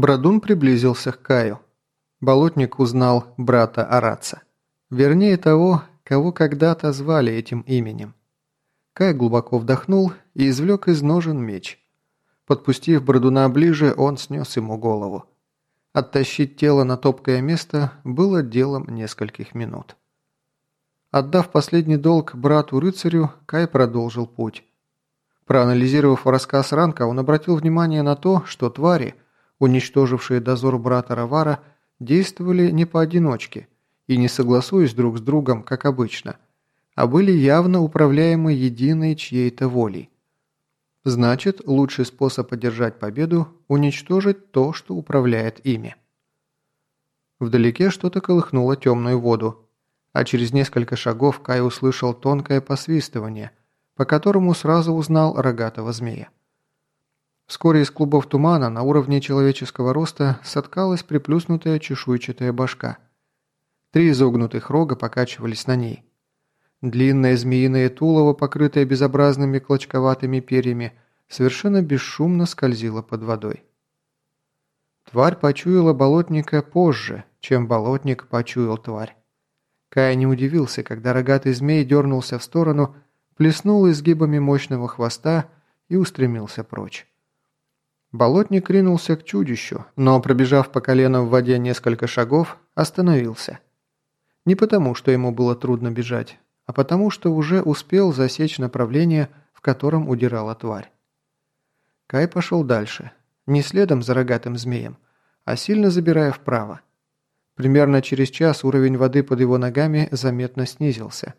Брадун приблизился к Каю. Болотник узнал брата Араца. Вернее того, кого когда-то звали этим именем. Кай глубоко вдохнул и извлек из ножен меч. Подпустив Брадуна ближе, он снес ему голову. Оттащить тело на топкое место было делом нескольких минут. Отдав последний долг брату-рыцарю, Кай продолжил путь. Проанализировав рассказ Ранка, он обратил внимание на то, что твари, уничтожившие дозор брата Равара, действовали не поодиночке и не согласуясь друг с другом, как обычно, а были явно управляемы единой чьей-то волей. Значит, лучший способ одержать победу – уничтожить то, что управляет ими. Вдалеке что-то колыхнуло темную воду, а через несколько шагов Кай услышал тонкое посвистывание, по которому сразу узнал рогатого змея. Вскоре из клубов тумана на уровне человеческого роста соткалась приплюснутая чешуйчатая башка. Три изогнутых рога покачивались на ней. Длинное змеиное тулово, покрытое безобразными клочковатыми перьями, совершенно бесшумно скользило под водой. Тварь почуяла болотника позже, чем болотник почуял тварь. Кая не удивился, когда рогатый змей дернулся в сторону, плеснул изгибами мощного хвоста и устремился прочь. Болотник ринулся к чудищу, но, пробежав по колено в воде несколько шагов, остановился. Не потому, что ему было трудно бежать, а потому что уже успел засечь направление, в котором удирала тварь. Кай пошел дальше, не следом за рогатым змеем, а сильно забирая вправо. Примерно через час уровень воды под его ногами заметно снизился,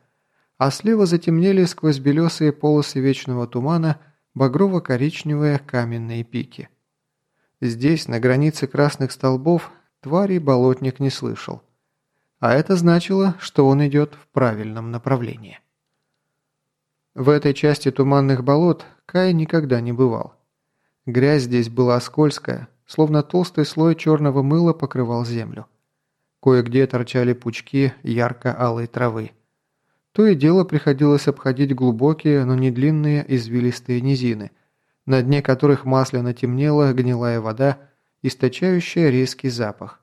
а слева затемнели сквозь белесые полосы вечного тумана багрово-коричневые каменные пики. Здесь, на границе красных столбов, тварей болотник не слышал а это значило, что он идет в правильном направлении. В этой части туманных болот Кай никогда не бывал. Грязь здесь была скользкая, словно толстый слой черного мыла покрывал землю. Кое-где торчали пучки ярко-алой травы. То и дело приходилось обходить глубокие, но не длинные извилистые низины, на дне которых масляно темнела гнилая вода, источающая резкий запах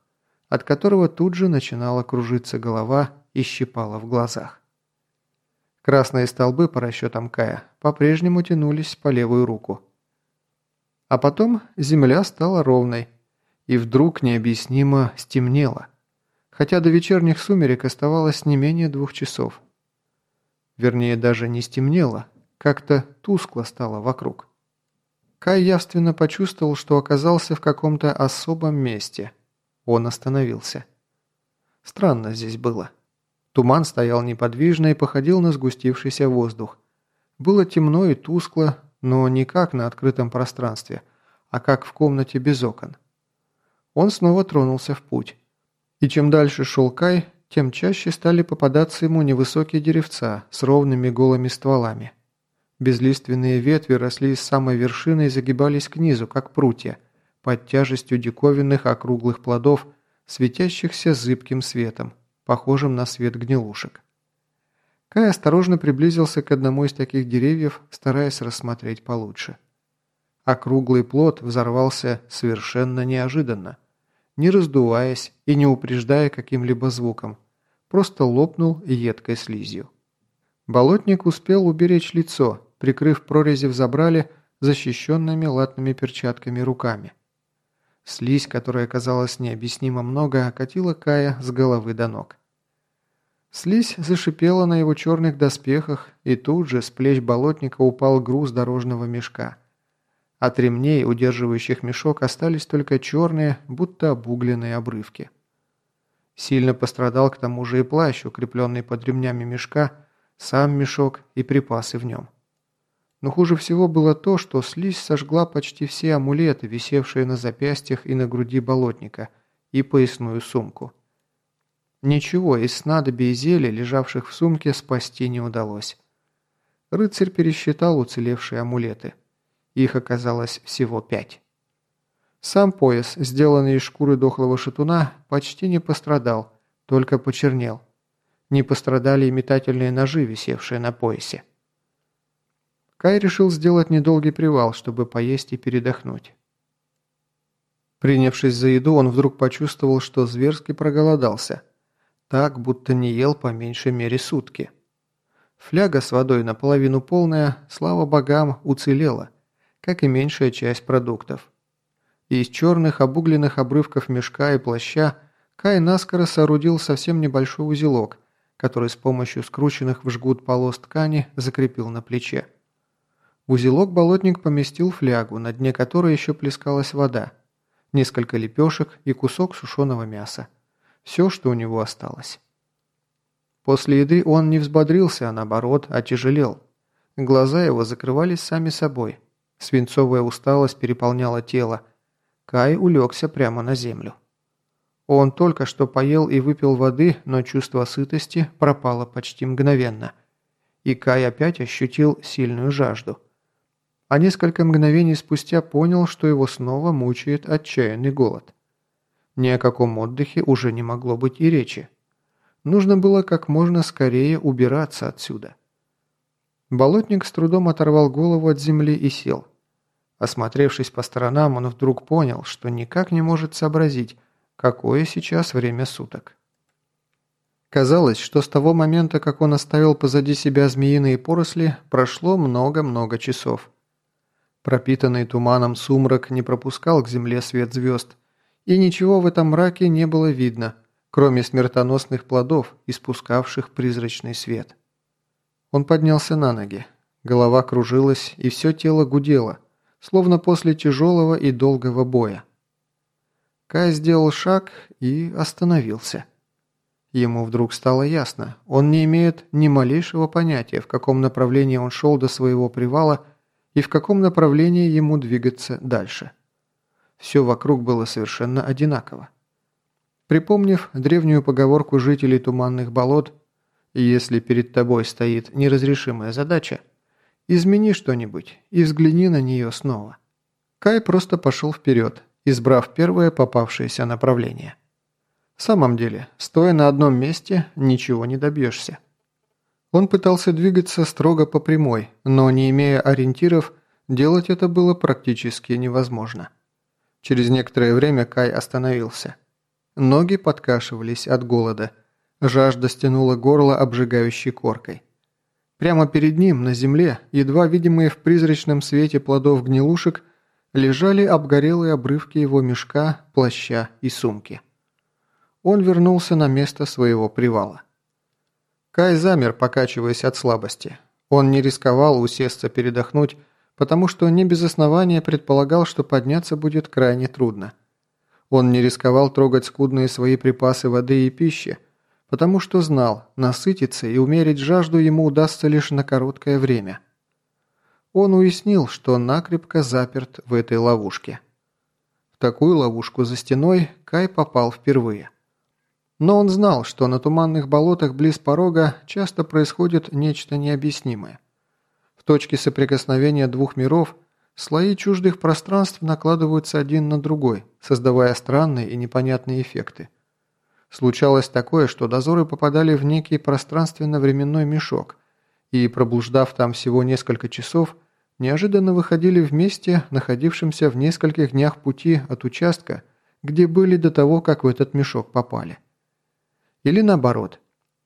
от которого тут же начинала кружиться голова и щипала в глазах. Красные столбы, по расчетам Кая, по-прежнему тянулись по левую руку. А потом земля стала ровной, и вдруг необъяснимо стемнело, хотя до вечерних сумерек оставалось не менее двух часов. Вернее, даже не стемнело, как-то тускло стало вокруг. Кай явственно почувствовал, что оказался в каком-то особом месте – он остановился. Странно здесь было. Туман стоял неподвижно и походил на сгустившийся воздух. Было темно и тускло, но не как на открытом пространстве, а как в комнате без окон. Он снова тронулся в путь. И чем дальше шел Кай, тем чаще стали попадаться ему невысокие деревца с ровными голыми стволами. Безлиственные ветви росли с самой вершины и загибались к низу, как прутья – под тяжестью диковинных округлых плодов, светящихся зыбким светом, похожим на свет гнилушек. Кай осторожно приблизился к одному из таких деревьев, стараясь рассмотреть получше. Округлый плод взорвался совершенно неожиданно, не раздуваясь и не упреждая каким-либо звуком, просто лопнул едкой слизью. Болотник успел уберечь лицо, прикрыв прорези в забрале защищенными латными перчатками руками. Слизь, которая казалась необъяснимо много, окатила Кая с головы до ног. Слизь зашипела на его черных доспехах, и тут же с плеч болотника упал груз дорожного мешка. От ремней, удерживающих мешок, остались только черные, будто обугленные обрывки. Сильно пострадал к тому же и плащ, укрепленный под ремнями мешка, сам мешок и припасы в нем. Но хуже всего было то, что слизь сожгла почти все амулеты, висевшие на запястьях и на груди болотника, и поясную сумку. Ничего из снадобий и зелий, лежавших в сумке, спасти не удалось. Рыцарь пересчитал уцелевшие амулеты. Их оказалось всего пять. Сам пояс, сделанный из шкуры дохлого шатуна, почти не пострадал, только почернел. Не пострадали и метательные ножи, висевшие на поясе. Кай решил сделать недолгий привал, чтобы поесть и передохнуть. Принявшись за еду, он вдруг почувствовал, что зверски проголодался. Так, будто не ел по меньшей мере сутки. Фляга с водой наполовину полная, слава богам, уцелела, как и меньшая часть продуктов. Из черных обугленных обрывков мешка и плаща Кай наскоро соорудил совсем небольшой узелок, который с помощью скрученных в жгут полос ткани закрепил на плече. В узелок болотник поместил флягу, на дне которой еще плескалась вода, несколько лепешек и кусок сушеного мяса. Все, что у него осталось. После еды он не взбодрился, а наоборот, отяжелел. Глаза его закрывались сами собой. Свинцовая усталость переполняла тело. Кай улегся прямо на землю. Он только что поел и выпил воды, но чувство сытости пропало почти мгновенно. И Кай опять ощутил сильную жажду. А несколько мгновений спустя понял, что его снова мучает отчаянный голод. Ни о каком отдыхе уже не могло быть и речи. Нужно было как можно скорее убираться отсюда. Болотник с трудом оторвал голову от земли и сел. Осмотревшись по сторонам, он вдруг понял, что никак не может сообразить, какое сейчас время суток. Казалось, что с того момента, как он оставил позади себя змеиные поросли, прошло много-много часов. Пропитанный туманом сумрак не пропускал к земле свет звезд, и ничего в этом мраке не было видно – кроме смертоносных плодов, испускавших призрачный свет. Он поднялся на ноги. Голова кружилась, и все тело гудело, словно после тяжелого и долгого боя. Кай сделал шаг и остановился. Ему вдруг стало ясно, он не имеет ни малейшего понятия, в каком направлении он шел до своего привала и в каком направлении ему двигаться дальше. Все вокруг было совершенно одинаково. Припомнив древнюю поговорку жителей туманных болот «Если перед тобой стоит неразрешимая задача, измени что-нибудь и взгляни на нее снова». Кай просто пошел вперед, избрав первое попавшееся направление. В самом деле, стоя на одном месте, ничего не добьешься. Он пытался двигаться строго по прямой, но не имея ориентиров, делать это было практически невозможно. Через некоторое время Кай остановился – Ноги подкашивались от голода. Жажда стянула горло обжигающей коркой. Прямо перед ним, на земле, едва видимые в призрачном свете плодов гнилушек, лежали обгорелые обрывки его мешка, плаща и сумки. Он вернулся на место своего привала. Кай замер, покачиваясь от слабости. Он не рисковал усесться передохнуть, потому что не без основания предполагал, что подняться будет крайне трудно. Он не рисковал трогать скудные свои припасы воды и пищи, потому что знал, насытиться и умерить жажду ему удастся лишь на короткое время. Он уяснил, что накрепко заперт в этой ловушке. В такую ловушку за стеной Кай попал впервые. Но он знал, что на туманных болотах близ порога часто происходит нечто необъяснимое. В точке соприкосновения двух миров Слои чуждых пространств накладываются один на другой, создавая странные и непонятные эффекты. Случалось такое, что дозоры попадали в некий пространственно-временной мешок и, проблуждав там всего несколько часов, неожиданно выходили в месте, находившемся в нескольких днях пути от участка, где были до того, как в этот мешок попали. Или наоборот,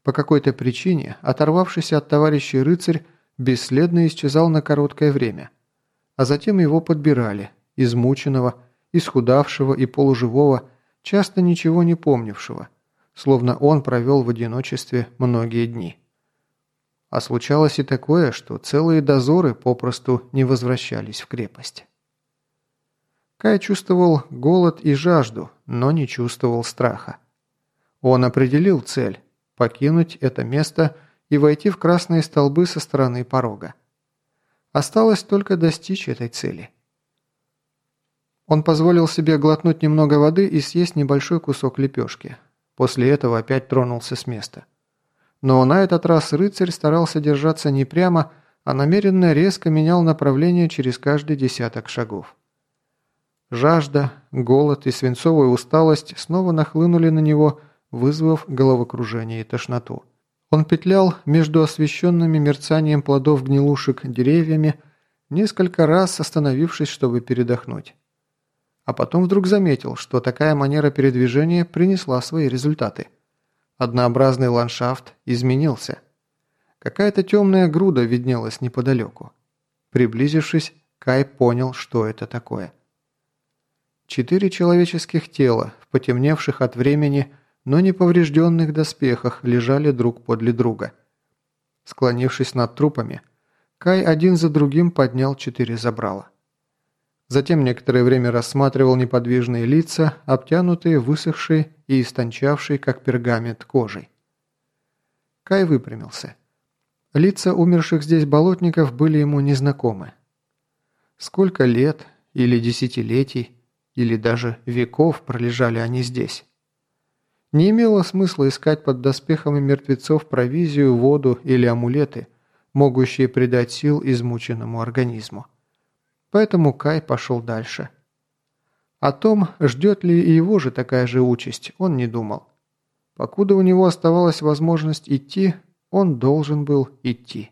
по какой-то причине, оторвавшийся от товарищей рыцарь, бесследно исчезал на короткое время – а затем его подбирали, измученного, исхудавшего и полуживого, часто ничего не помнившего, словно он провел в одиночестве многие дни. А случалось и такое, что целые дозоры попросту не возвращались в крепость. Кай чувствовал голод и жажду, но не чувствовал страха. Он определил цель – покинуть это место и войти в красные столбы со стороны порога. Осталось только достичь этой цели. Он позволил себе глотнуть немного воды и съесть небольшой кусок лепешки. После этого опять тронулся с места. Но на этот раз рыцарь старался держаться не прямо, а намеренно резко менял направление через каждый десяток шагов. Жажда, голод и свинцовая усталость снова нахлынули на него, вызвав головокружение и тошноту. Он петлял между освещенными мерцанием плодов гнилушек деревьями, несколько раз остановившись, чтобы передохнуть. А потом вдруг заметил, что такая манера передвижения принесла свои результаты. Однообразный ландшафт изменился. Какая-то темная груда виднелась неподалеку. Приблизившись, Кай понял, что это такое. Четыре человеческих тела, в потемневших от времени, но не поврежденных доспехах, лежали друг подле друга. Склонившись над трупами, Кай один за другим поднял четыре забрала. Затем некоторое время рассматривал неподвижные лица, обтянутые, высохшей и истончавшей, как пергамент, кожей. Кай выпрямился. Лица умерших здесь болотников были ему незнакомы. Сколько лет, или десятилетий, или даже веков пролежали они здесь. Не имело смысла искать под доспехами мертвецов провизию, воду или амулеты, могущие придать сил измученному организму. Поэтому Кай пошел дальше. О том, ждет ли и его же такая же участь, он не думал. Покуда у него оставалась возможность идти, он должен был идти.